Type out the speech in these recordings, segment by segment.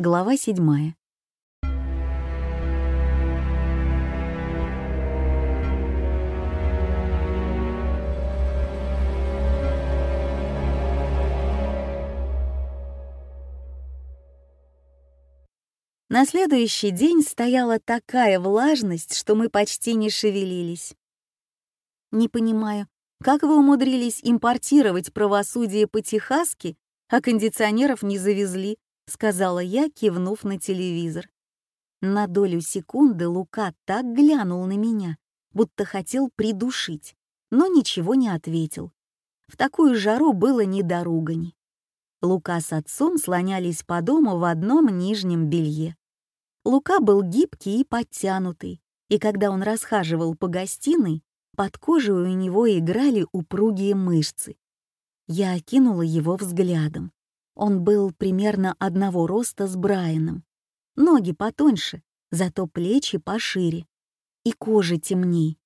Глава седьмая. На следующий день стояла такая влажность, что мы почти не шевелились. Не понимаю, как вы умудрились импортировать правосудие по-техасски, а кондиционеров не завезли, сказала я, кивнув на телевизор. На долю секунды Лука так глянул на меня, будто хотел придушить, но ничего не ответил. В такую жару было не до ругани. Лука с отцом слонялись по дому в одном нижнем белье. Лука был гибкий и подтянутый, и когда он расхаживал по гостиной, под кожей у него играли упругие мышцы. Я окинула его взглядом. Он был примерно одного роста с Брайаном. Ноги потоньше, зато плечи пошире. И кожа темней.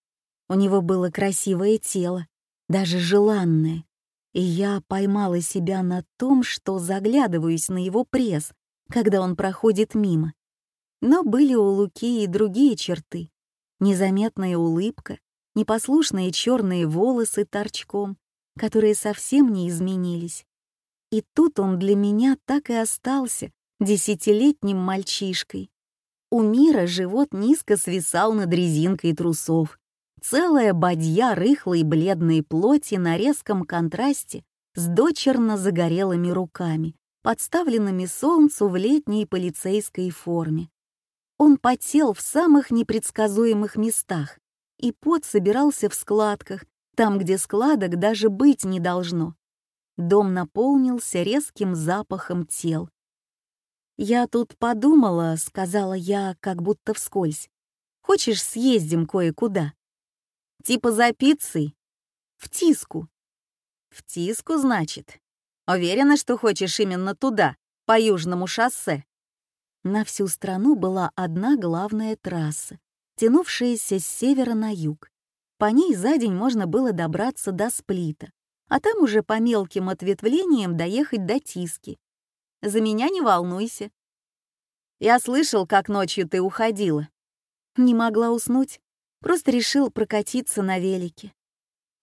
У него было красивое тело, даже желанное, и я поймала себя на том, что заглядываюсь на его пресс, когда он проходит мимо. Но были у Луки и другие черты. Незаметная улыбка, непослушные черные волосы торчком, которые совсем не изменились. И тут он для меня так и остался десятилетним мальчишкой. У мира живот низко свисал над резинкой трусов, Целая бадья рыхлой бледной плоти на резком контрасте с дочерно загорелыми руками, подставленными солнцу в летней полицейской форме. Он потел в самых непредсказуемых местах, и пот собирался в складках, там, где складок даже быть не должно. Дом наполнился резким запахом тел. «Я тут подумала», — сказала я, как будто вскользь. «Хочешь, съездим кое-куда?» Типа за пиццей? В Тиску. В Тиску, значит? Уверена, что хочешь именно туда, по Южному шоссе? На всю страну была одна главная трасса, тянувшаяся с севера на юг. По ней за день можно было добраться до Сплита, а там уже по мелким ответвлениям доехать до Тиски. За меня не волнуйся. Я слышал, как ночью ты уходила. Не могла уснуть. Просто решил прокатиться на велике.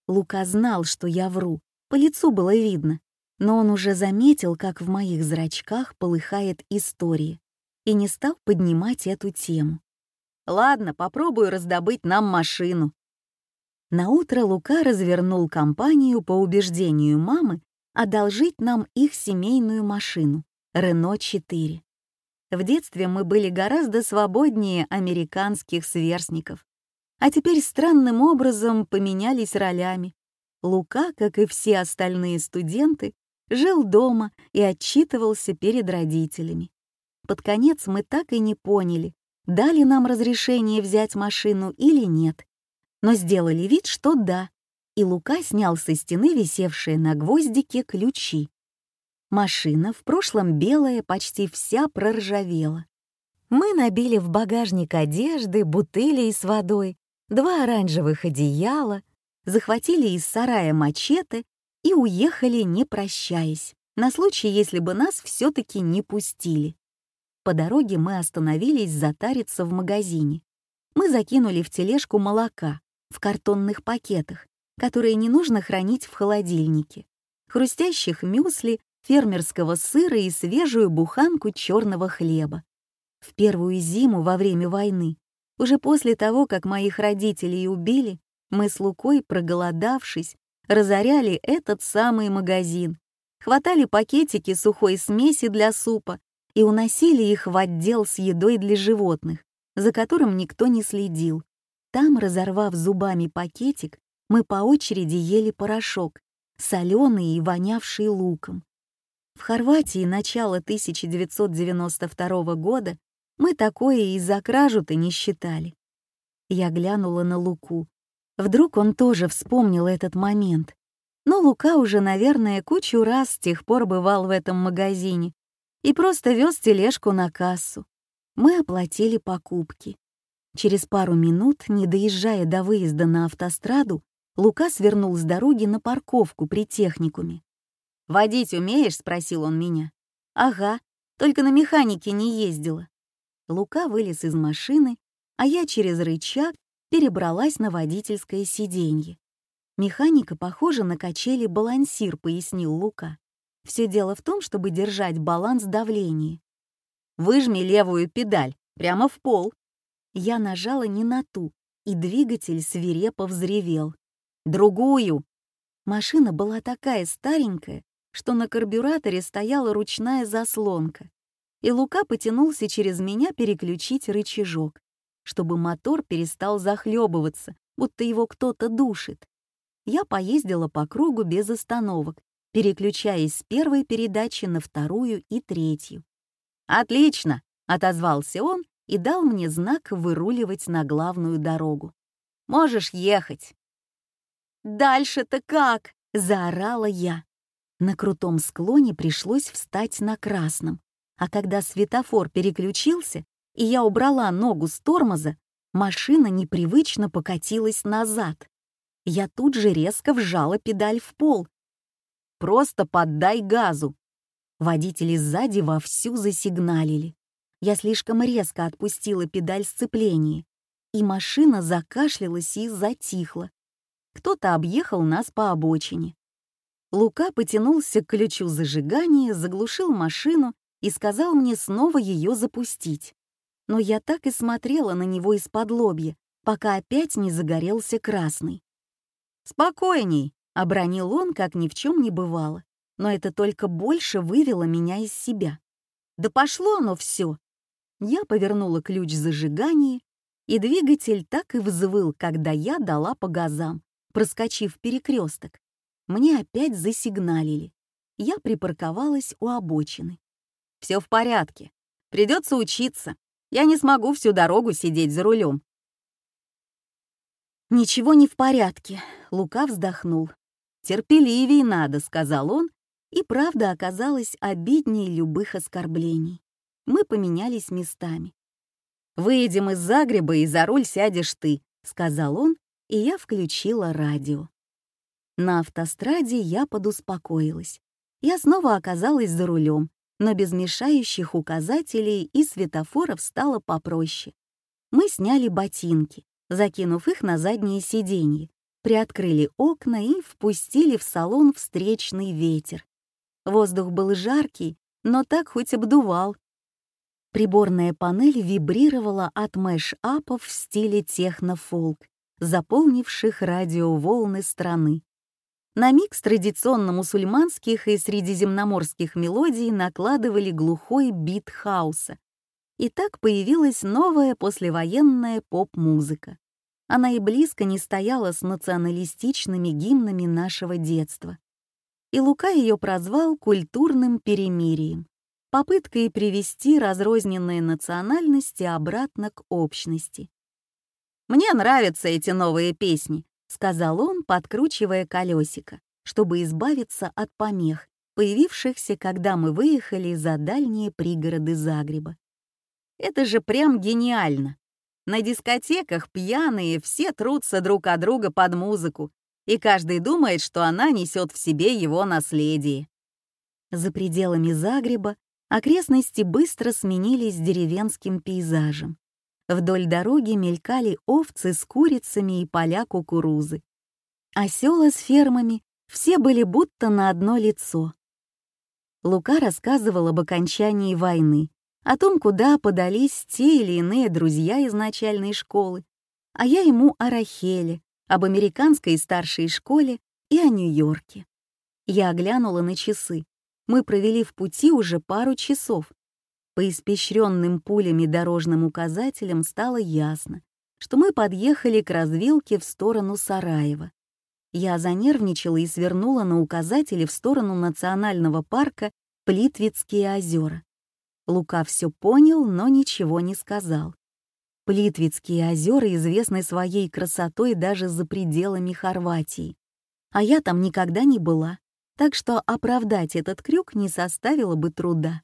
Лука знал, что я вру, по лицу было видно, но он уже заметил, как в моих зрачках полыхает история, и не стал поднимать эту тему. «Ладно, попробую раздобыть нам машину». Наутро Лука развернул компанию по убеждению мамы одолжить нам их семейную машину «Рено-4». В детстве мы были гораздо свободнее американских сверстников а теперь странным образом поменялись ролями. Лука, как и все остальные студенты, жил дома и отчитывался перед родителями. Под конец мы так и не поняли, дали нам разрешение взять машину или нет. Но сделали вид, что да, и Лука снял со стены висевшие на гвоздике ключи. Машина, в прошлом белая, почти вся проржавела. Мы набили в багажник одежды, бутыли с водой, два оранжевых одеяла, захватили из сарая мачете и уехали, не прощаясь, на случай, если бы нас все-таки не пустили. По дороге мы остановились затариться в магазине. Мы закинули в тележку молока в картонных пакетах, которые не нужно хранить в холодильнике, хрустящих мюсли, фермерского сыра и свежую буханку черного хлеба. В первую зиму во время войны уже после того, как моих родителей убили, мы с Лукой, проголодавшись, разоряли этот самый магазин, хватали пакетики сухой смеси для супа и уносили их в отдел с едой для животных, за которым никто не следил. Там, разорвав зубами пакетик, мы по очереди ели порошок, соленый и вонявший луком. В Хорватии начала 1992 года мы такое и за кражу-то не считали. Я глянула на Луку. Вдруг он тоже вспомнил этот момент. Но Лука уже, наверное, кучу раз с тех пор бывал в этом магазине и просто вез тележку на кассу. Мы оплатили покупки. Через пару минут, не доезжая до выезда на автостраду, Лука свернул с дороги на парковку при техникуме. «Водить умеешь?» — спросил он меня. «Ага. только на механике не ездила. Лука вылез из машины, а я через рычаг перебралась на водительское сиденье. Механика похожа на качели балансир, пояснил Лука. Все дело в том, чтобы держать баланс давления. Выжми левую педаль, прямо в пол. Я нажала не на ту, и двигатель свирепо взревел. Другую. Машина была такая старенькая, что на карбюраторе стояла ручная заслонка, и Лука потянулся через меня переключить рычажок, чтобы мотор перестал захлебываться, будто его кто-то душит. Я поездила по кругу без остановок, переключаясь с первой передачи на вторую и третью. «Отлично!» — отозвался он и дал мне знак выруливать на главную дорогу. «Можешь ехать!» «Дальше-то как?» — заорала я. На крутом склоне пришлось встать на красном, а когда светофор переключился, и я убрала ногу с тормоза, машина непривычно покатилась назад. Я тут же резко вжала педаль в пол. «Просто поддай газу!» Водители сзади вовсю засигналили. Я слишком резко отпустила педаль сцепления, и машина закашлялась и затихла. Кто-то объехал нас по обочине. Лука потянулся к ключу зажигания, заглушил машину и сказал мне снова ее запустить. Но я так и смотрела на него из-под лобья, пока опять не загорелся красный. «Спокойней», — обронил он, как ни в чем не бывало, но это только больше вывело меня из себя. «Да пошло оно все!» Я повернула ключ зажигания, и двигатель так и взвыл, когда я дала по газам, проскочив перекресток мне опять засигналили. Я припарковалась у обочины. Все в порядке. Придется учиться. Я не смогу всю дорогу сидеть за рулем. Ничего не в порядке. Лука вздохнул. Терпеливее надо, сказал он, и правда оказалась обиднее любых оскорблений. Мы поменялись местами. «Выедем из Загреба, и за руль сядешь ты», — сказал он, и я включила радио. На автостраде я подуспокоилась. Я снова оказалась за рулем, но без мешающих указателей и светофоров стало попроще. Мы сняли ботинки, закинув их на заднее сиденье, приоткрыли окна и впустили в салон встречный ветер. Воздух был жаркий, но так хоть обдувал. Приборная панель вибрировала от мэш-апов в стиле техно-фолк, заполнивших радиоволны страны. На микс традиционно мусульманских и средиземноморских мелодий накладывали глухой бит хаоса. И так появилась новая послевоенная поп-музыка. Она и близко не стояла с националистичными гимнами нашего детства. И Лука ее прозвал культурным перемирием, попыткой привести разрозненные национальности обратно к общности. «Мне нравятся эти новые песни», — сказал он, подкручивая колесико, чтобы избавиться от помех, появившихся, когда мы выехали за дальние пригороды Загреба. «Это же прям гениально! На дискотеках пьяные все трутся друг от друга под музыку, и каждый думает, что она несет в себе его наследие». За пределами Загреба окрестности быстро сменились деревенским пейзажем. Вдоль дороги мелькали овцы с курицами и поля кукурузы. А села с фермами все были будто на одно лицо. Лука рассказывал об окончании войны, о том, куда подались те или иные друзья из начальной школы, а я ему о Рахеле, об американской старшей школе и о Нью-Йорке. Я оглянула на часы. Мы провели в пути уже пару часов, по испещренным пулями дорожным указателям стало ясно, что мы подъехали к развилке в сторону Сараева. Я занервничала и свернула на указатели в сторону национального парка Плитвицкие озера. Лука все понял, но ничего не сказал. Плитвицкие озера известны своей красотой даже за пределами Хорватии. А я там никогда не была, так что оправдать этот крюк не составило бы труда.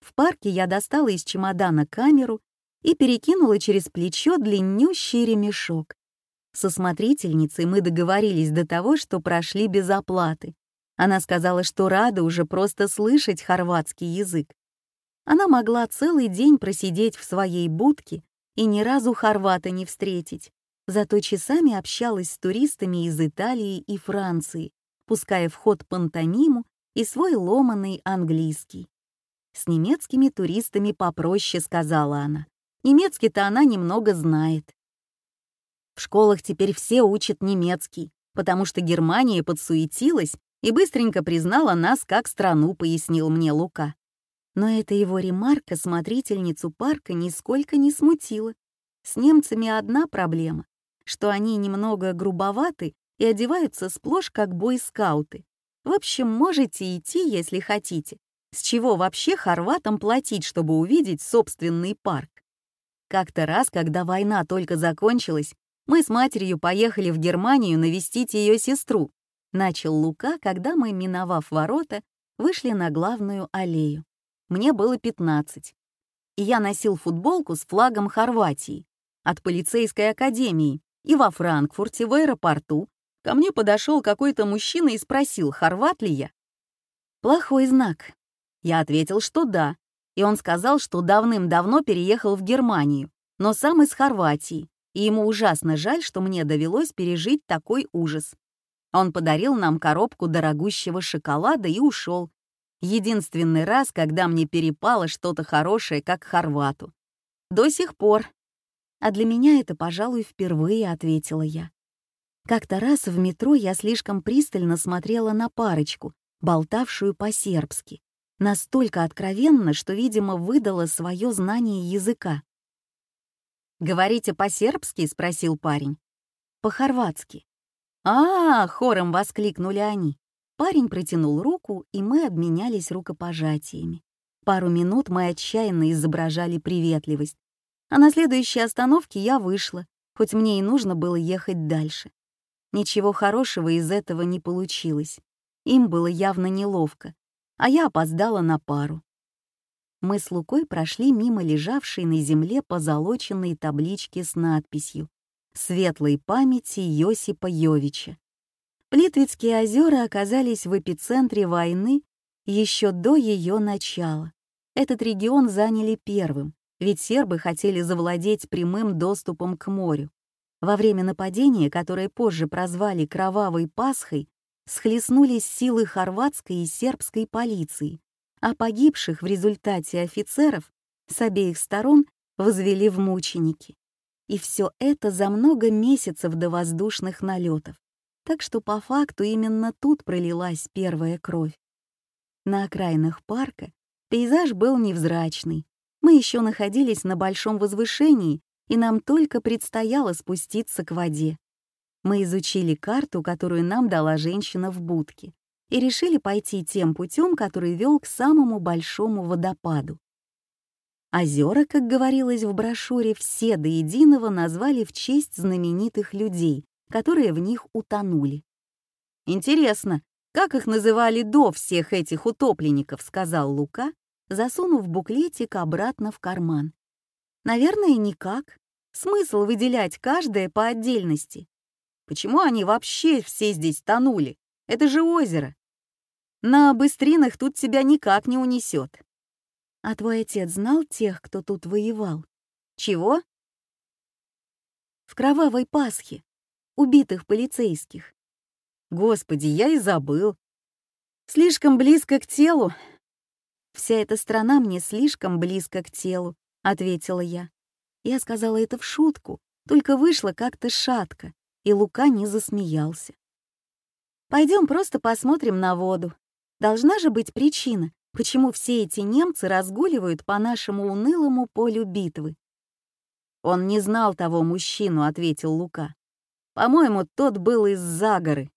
В парке я достала из чемодана камеру и перекинула через плечо длиннющий ремешок. Со смотрительницей мы договорились до того, что прошли без оплаты. Она сказала, что рада уже просто слышать хорватский язык. Она могла целый день просидеть в своей будке и ни разу хорвата не встретить, зато часами общалась с туристами из Италии и Франции, пуская в ход пантомиму и свой ломаный английский. «С немецкими туристами попроще», — сказала она. «Немецкий-то она немного знает». В школах теперь все учат немецкий, потому что Германия подсуетилась и быстренько признала нас как страну, пояснил мне Лука. Но эта его ремарка смотрительницу парка нисколько не смутила. С немцами одна проблема, что они немного грубоваты и одеваются сплошь как бойскауты. В общем, можете идти, если хотите. С чего вообще хорватам платить, чтобы увидеть собственный парк? Как-то раз, когда война только закончилась, мы с матерью поехали в Германию навестить ее сестру. Начал Лука, когда мы, миновав ворота, вышли на главную аллею. Мне было 15. И я носил футболку с флагом Хорватии от полицейской академии. И во Франкфурте, в аэропорту, ко мне подошел какой-то мужчина и спросил, хорват ли я. Плохой знак. Я ответил, что да. И он сказал, что давным-давно переехал в Германию, но сам из Хорватии, и ему ужасно жаль, что мне довелось пережить такой ужас. Он подарил нам коробку дорогущего шоколада и ушел. Единственный раз, когда мне перепало что-то хорошее, как хорвату. До сих пор. А для меня это, пожалуй, впервые, ответила я. Как-то раз в метро я слишком пристально смотрела на парочку, болтавшую по-сербски. Настолько откровенно, что, видимо, выдала свое знание языка. «Говорите по-сербски?» — спросил парень. «По-хорватски». «А, -а, -а хором воскликнули они. Парень протянул руку, и мы обменялись рукопожатиями. Пару минут мы отчаянно изображали приветливость. А на следующей остановке я вышла, хоть мне и нужно было ехать дальше. Ничего хорошего из этого не получилось. Им было явно неловко, а я опоздала на пару. Мы с Лукой прошли мимо лежавшей на земле позолоченной таблички с надписью «Светлой памяти Йосипа Йовича». Плитвицкие озера оказались в эпицентре войны еще до ее начала. Этот регион заняли первым, ведь сербы хотели завладеть прямым доступом к морю. Во время нападения, которое позже прозвали «Кровавой Пасхой», схлестнулись силы хорватской и сербской полиции, а погибших в результате офицеров с обеих сторон возвели в мученики. И все это за много месяцев до воздушных налетов. Так что по факту именно тут пролилась первая кровь. На окраинах парка пейзаж был невзрачный. Мы еще находились на большом возвышении, и нам только предстояло спуститься к воде. Мы изучили карту, которую нам дала женщина в будке, и решили пойти тем путем, который вел к самому большому водопаду. Озера, как говорилось в брошюре, все до единого назвали в честь знаменитых людей, которые в них утонули. «Интересно, как их называли до всех этих утопленников?» — сказал Лука, засунув буклетик обратно в карман. «Наверное, никак. Смысл выделять каждое по отдельности. Почему они вообще все здесь тонули? Это же озеро. На быстринах тут тебя никак не унесет. А твой отец знал тех, кто тут воевал? Чего? В кровавой Пасхе. Убитых полицейских. Господи, я и забыл. Слишком близко к телу. Вся эта страна мне слишком близко к телу, ответила я. Я сказала это в шутку, только вышло как-то шатко, и Лука не засмеялся. Пойдем просто посмотрим на воду. Должна же быть причина, почему все эти немцы разгуливают по нашему унылому полю битвы. «Он не знал того мужчину», — ответил Лука. «По-моему, тот был из-за горы».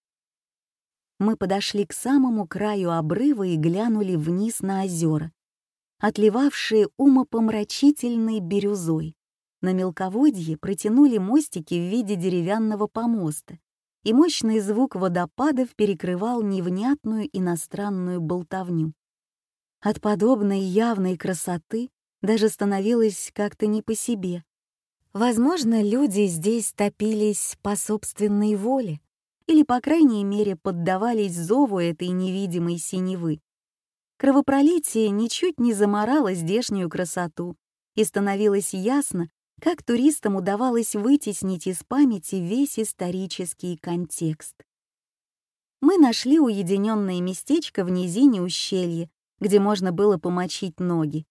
Мы подошли к самому краю обрыва и глянули вниз на озера, отливавшие умопомрачительной бирюзой. На мелководье протянули мостики в виде деревянного помоста, и мощный звук водопадов перекрывал невнятную иностранную болтовню. От подобной явной красоты даже становилось как-то не по себе. Возможно, люди здесь топились по собственной воле или, по крайней мере, поддавались зову этой невидимой синевы. Кровопролитие ничуть не заморало здешнюю красоту, и становилось ясно, как туристам удавалось вытеснить из памяти весь исторический контекст. Мы нашли уединенное местечко в низине ущелья, где можно было помочить ноги.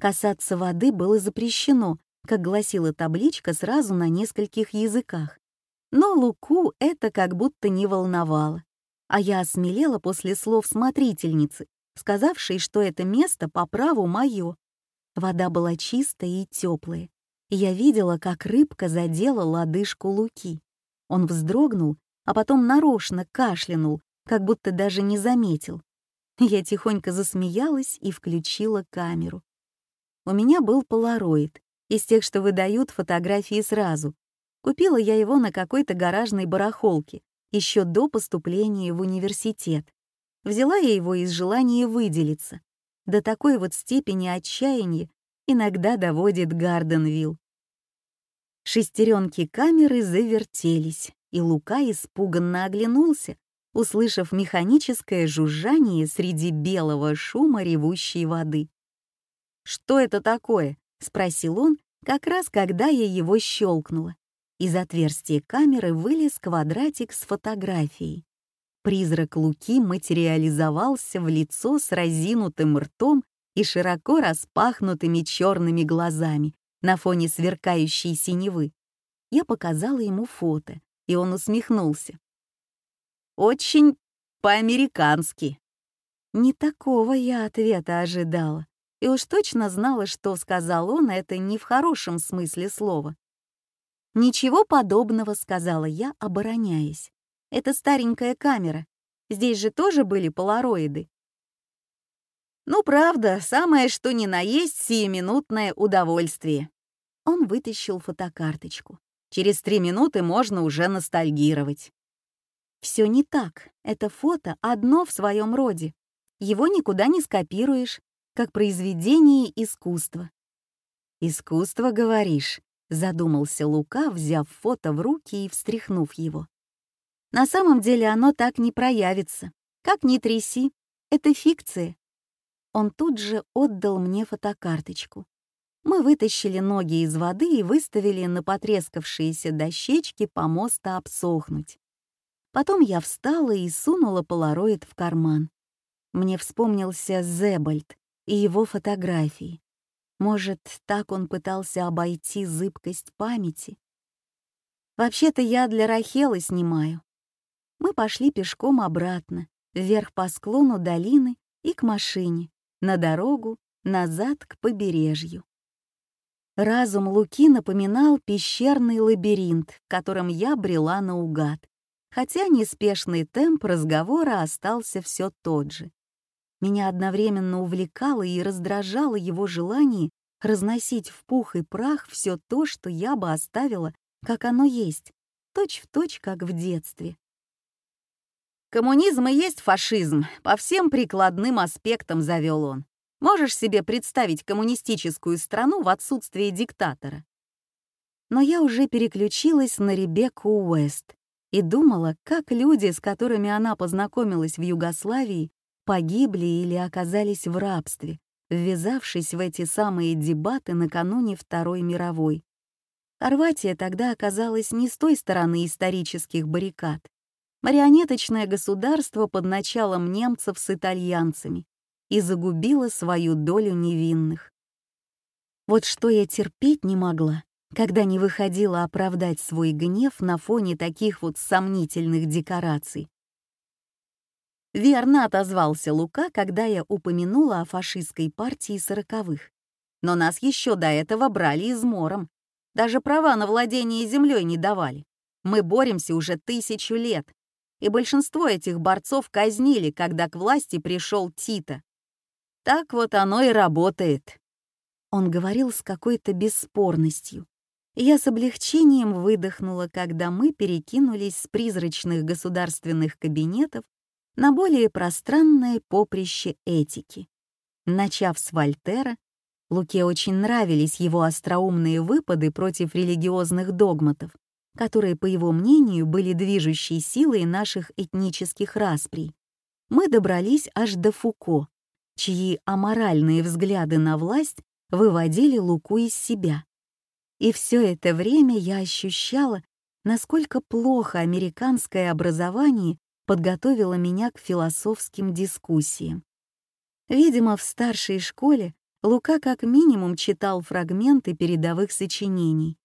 Касаться воды было запрещено, как гласила табличка сразу на нескольких языках. Но Луку это как будто не волновало. А я осмелела после слов смотрительницы, сказавшей, что это место по праву мое. Вода была чистая и теплая, я видела, как рыбка задела лодыжку Луки. Он вздрогнул, а потом нарочно кашлянул, как будто даже не заметил. Я тихонько засмеялась и включила камеру. У меня был полароид, из тех, что выдают фотографии сразу. Купила я его на какой-то гаражной барахолке, еще до поступления в университет. Взяла я его из желания выделиться. До такой вот степени отчаяния иногда доводит Гарденвилл. Шестеренки камеры завертелись, и Лука испуганно оглянулся, услышав механическое жужжание среди белого шума ревущей воды. «Что это такое?» — спросил он, как раз когда я его щелкнула. Из отверстия камеры вылез квадратик с фотографией. Призрак Луки материализовался в лицо с разинутым ртом и широко распахнутыми черными глазами на фоне сверкающей синевы. Я показала ему фото, и он усмехнулся. Очень по-американски. Не такого я ответа ожидала, и уж точно знала, что сказал он это не в хорошем смысле слова. «Ничего подобного», — сказала я, обороняясь. «Это старенькая камера. Здесь же тоже были полароиды». «Ну, правда, самое что ни на есть сиюминутное удовольствие». Он вытащил фотокарточку. Через три минуты можно уже ностальгировать. Все не так. Это фото одно в своем роде. Его никуда не скопируешь, как произведение искусства. «Искусство, говоришь?» — задумался Лука, взяв фото в руки и встряхнув его. «На самом деле оно так не проявится. Как ни тряси, это фикция». Он тут же отдал мне фотокарточку. Мы вытащили ноги из воды и выставили на потрескавшиеся дощечки помоста обсохнуть. Потом я встала и сунула полароид в карман. Мне вспомнился Зебальд и его фотографии. Может, так он пытался обойти зыбкость памяти? Вообще-то я для Рахелы снимаю. Мы пошли пешком обратно, вверх по склону долины и к машине, на дорогу, назад к побережью. Разум Луки напоминал пещерный лабиринт, в котором я брела наугад хотя неспешный темп разговора остался все тот же. Меня одновременно увлекало и раздражало его желание разносить в пух и прах все то, что я бы оставила, как оно есть, точь в точь, как в детстве. «Коммунизм и есть фашизм, по всем прикладным аспектам завел он. Можешь себе представить коммунистическую страну в отсутствии диктатора?» Но я уже переключилась на Ребекку Уэст, и думала, как люди, с которыми она познакомилась в Югославии, погибли или оказались в рабстве, ввязавшись в эти самые дебаты накануне Второй мировой. Хорватия тогда оказалась не с той стороны исторических баррикад. Марионеточное государство под началом немцев с итальянцами и загубило свою долю невинных. Вот что я терпеть не могла, когда не выходила оправдать свой гнев на фоне таких вот сомнительных декораций. Верно отозвался Лука, когда я упомянула о фашистской партии сороковых. Но нас еще до этого брали измором. Даже права на владение землей не давали. Мы боремся уже тысячу лет. И большинство этих борцов казнили, когда к власти пришел Тита. Так вот оно и работает. Он говорил с какой-то бесспорностью, я с облегчением выдохнула, когда мы перекинулись с призрачных государственных кабинетов на более пространное поприще этики. Начав с Вольтера, Луке очень нравились его остроумные выпады против религиозных догматов, которые, по его мнению, были движущей силой наших этнических расприй. Мы добрались аж до Фуко, чьи аморальные взгляды на власть выводили Луку из себя. И все это время я ощущала, насколько плохо американское образование подготовило меня к философским дискуссиям. Видимо, в старшей школе Лука как минимум читал фрагменты передовых сочинений,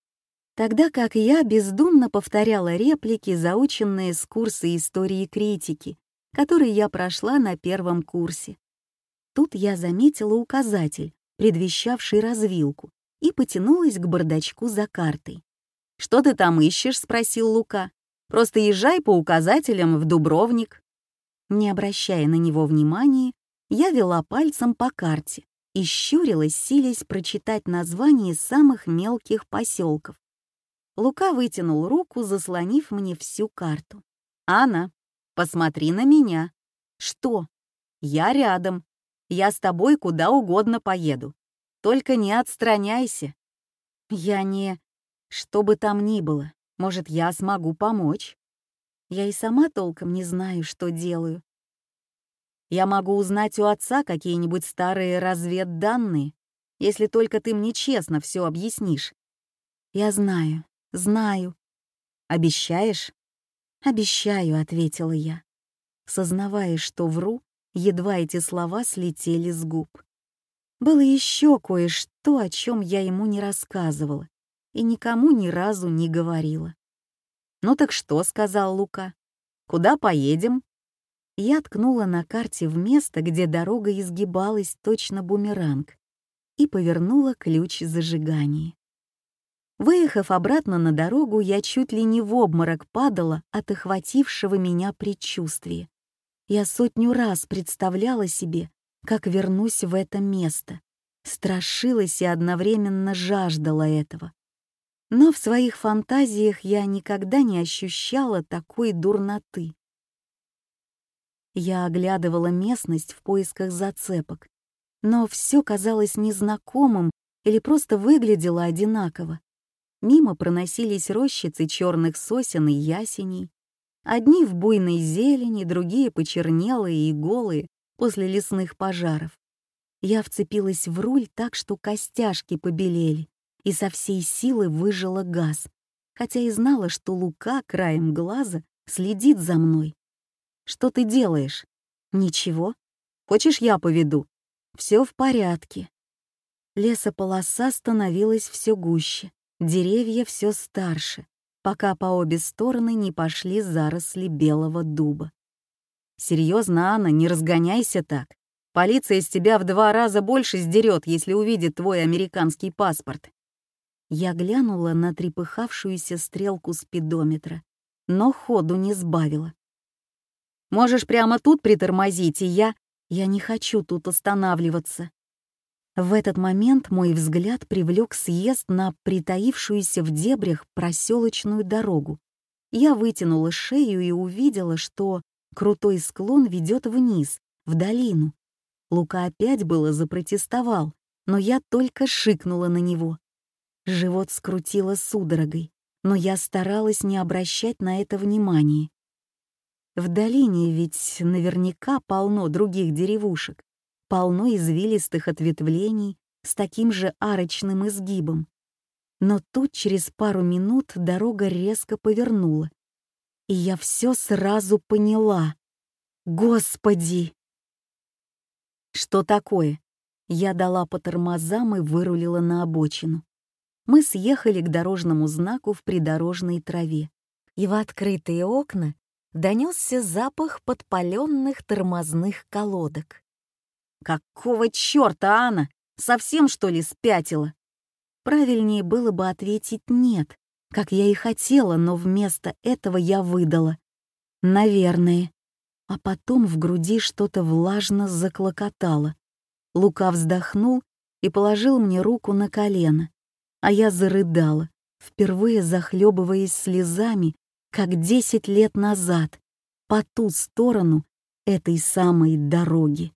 тогда как я бездумно повторяла реплики, заученные с курса истории критики, который я прошла на первом курсе. Тут я заметила указатель, предвещавший развилку, и потянулась к бардачку за картой. «Что ты там ищешь?» — спросил Лука. «Просто езжай по указателям в Дубровник». Не обращая на него внимания, я вела пальцем по карте и щурилась, силясь прочитать названия самых мелких поселков. Лука вытянул руку, заслонив мне всю карту. «Анна, посмотри на меня». «Что?» «Я рядом. Я с тобой куда угодно поеду. Только не отстраняйся». «Я не...» «Что бы там ни было, может, я смогу помочь?» Я и сама толком не знаю, что делаю. Я могу узнать у отца какие-нибудь старые разведданные, если только ты мне честно все объяснишь. Я знаю, знаю. Обещаешь? Обещаю, ответила я, сознавая, что вру, едва эти слова слетели с губ. Было еще кое-что, о чем я ему не рассказывала и никому ни разу не говорила. «Ну так что?» — сказал Лука. «Куда поедем?» Я ткнула на карте в место, где дорога изгибалась точно бумеранг, и повернула ключ зажигания. Выехав обратно на дорогу, я чуть ли не в обморок падала от охватившего меня предчувствия. Я сотню раз представляла себе, как вернусь в это место, страшилась и одновременно жаждала этого. Но в своих фантазиях я никогда не ощущала такой дурноты. Я оглядывала местность в поисках зацепок, но все казалось незнакомым или просто выглядело одинаково. Мимо проносились рощицы черных сосен и ясеней. Одни в буйной зелени, другие почернелые и голые после лесных пожаров. Я вцепилась в руль так, что костяшки побелели, и со всей силы выжила газ, хотя и знала, что Лука краем глаза следит за мной. «Что ты делаешь?» «Ничего. Хочешь, я поведу?» «Все в порядке». Лесополоса становилась все гуще, деревья все старше, пока по обе стороны не пошли заросли белого дуба. «Серьезно, Анна, не разгоняйся так. Полиция из тебя в два раза больше сдерет, если увидит твой американский паспорт. Я глянула на трепыхавшуюся стрелку спидометра, но ходу не сбавила. «Можешь прямо тут притормозить, и я...» «Я не хочу тут останавливаться». В этот момент мой взгляд привлек съезд на притаившуюся в дебрях проселочную дорогу. Я вытянула шею и увидела, что крутой склон ведет вниз, в долину. Лука опять было запротестовал, но я только шикнула на него. Живот скрутило судорогой, но я старалась не обращать на это внимания. В долине ведь наверняка полно других деревушек, полно извилистых ответвлений с таким же арочным изгибом. Но тут через пару минут дорога резко повернула, и я все сразу поняла. Господи! Что такое? Я дала по тормозам и вырулила на обочину мы съехали к дорожному знаку в придорожной траве, и в открытые окна донесся запах подпаленных тормозных колодок. «Какого черта, Анна? Совсем, что ли, спятила?» Правильнее было бы ответить «нет», как я и хотела, но вместо этого я выдала. «Наверное». А потом в груди что-то влажно заклокотало. Лука вздохнул и положил мне руку на колено а я зарыдала, впервые захлебываясь слезами, как десять лет назад, по ту сторону этой самой дороги.